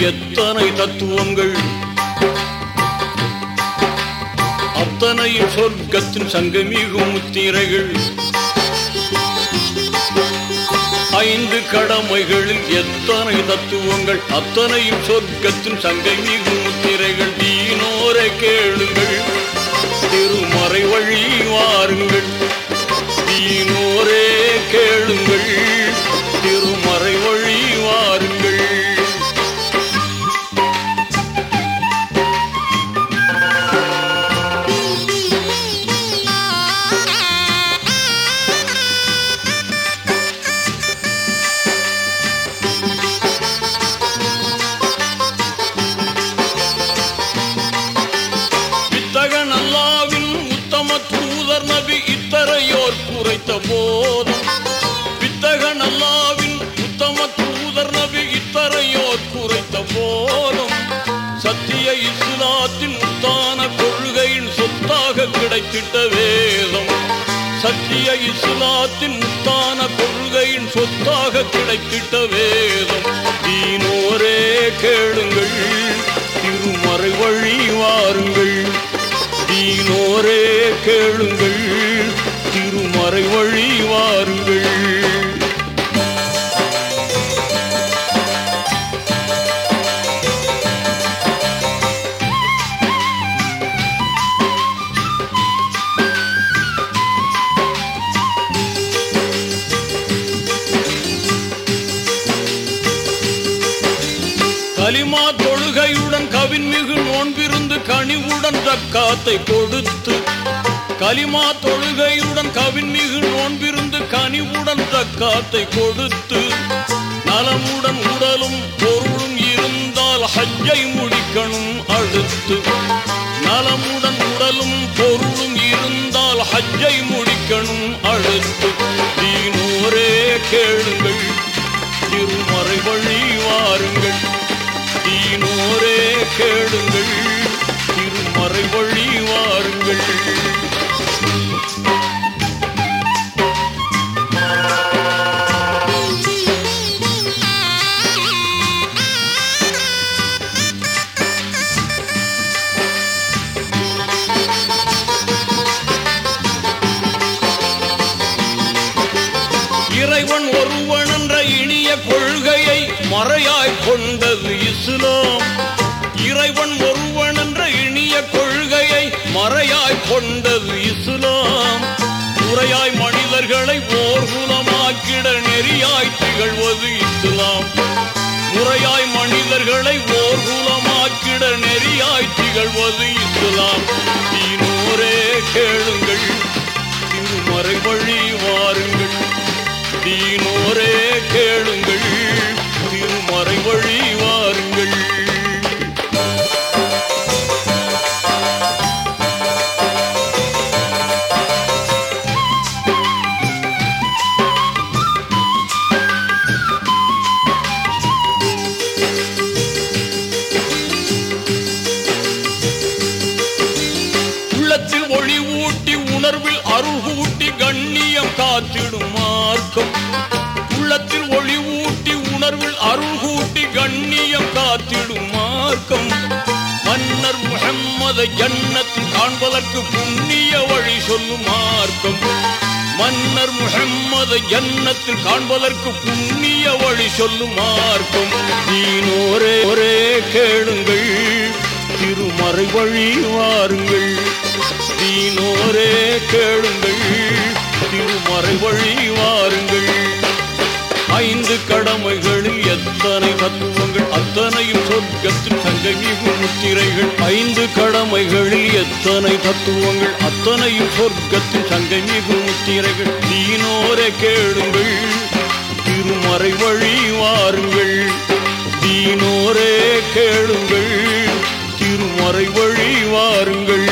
எத்தனை தத்துவங்கள்? அத்தனை சொர்க்கத்தின் சங்கமிகும் முத்திரைகள். ஐந்து கடமைகளில் எத்தனை தத்துவங்கள்? அத்தனையும் சொர்க்கத்தின் சங்கமிகும் முத்திரைகள். தீனோரை கேளுங்கள். திருமறை வழி பித்தர் நபி இத்தரையோர் குறைத்த போதும் வித்தகன் அல்லாவின் உத்தம தூதர் நபி இத்தரையோர் குறைத்த போதும் சத்திய இஸ்லாத்தின் உத்தான கொள்கையின் சொத்தாக கிடைத்திட்ட வேதம். சத்திய இஸ்லாத்தின் முத்தான கொள்கையின் சொத்தாக கிடைத்திட்ட வேதம். தீனோரே கேளுங்கள் திருமறை வழி வாருங்கள். தீனோரே கேளுங்கள். கலிமா தொழுகையுடன் கவின்மிகு நோன்பிருந்து கனிவுடன் தக்காத்தை கொடுத்து கலிமா தொழுகையுடன் கவின்மிகு நோன்பிருந்து கனிவுடன் தக்காத்தை கொடுத்து நலமுடன் உடலும் பொருளும் இருந்தால் ஹஜ்ஜை முடிக்கணும் அடுத்து நலமுடன் உடலும் பொருளும் இருந்தால் ஹஜ்ஜை முடிக்கணும் அடுத்து. தீனோரே கேளுங்கள் திருமறை வழி வாருங்கள். கேளுங்கள். திருமறை வழி வாருங்கள். இறைவன் ஒருவன் என்ற இனிய கொள்கையை மறையாய் கொண்டது இஸ்லாம். இறைவன் ஒருவன் என்ற இனிய கொள்கையை மறையாய் கொண்டது இஸ்லாம் உரையாய் மனிதர்களை ஓர்குலமாக்கிட நெறியாய் திகழ்வது இஸ்லாம். முறையாய் மனிதர்களை ஓர்குலமாக்கிட நெறியாய் திகழ்வது இஸ்லாம். தீனோரே கேளுங்கள் திருமறை வழி ஊட்டி உணர்வில் அருள் ஊட்டி கண்ணியம் காத்திடும் மார்க்கம். உள்ளத்தில் ஒளி ஊட்டி உணர்வில் அருள் ஊட்டி கண்ணியம் காத்திடும் மார்க்கம். மன்னர் முகம்மத ஜன்னத்தில் காண்பதற்கு புண்ணிய வழி சொல்லும் மார்க்கம். மன்னர் முகம்மத ஜன்னத்தில் காண்பதற்கு புண்ணிய வழி சொல்லும் மார்க்கம். நீனோரே ஒரே கேளுங்கள் திருமறை வழி வாருங்கள். தீனோரே கேளுங்கள் திருமறை வழி வாருங்கள். ஐந்து கடமைகளில் எத்தனை தத்துவங்கள் அத்தனையும் சொர்க்கத்தில் சங்கமிகு முத்திரைகள். ஐந்து கடமைகளில் எத்தனை தத்துவங்கள் அத்தனையும் சொர்க்கத்தில் சங்கமிகு முத்திரைகள். தீனோரே கேளுங்கள் திருமறை வழி வாருங்கள். தீனோரே கேளுங்கள் திருமறை வழி வாருங்கள்.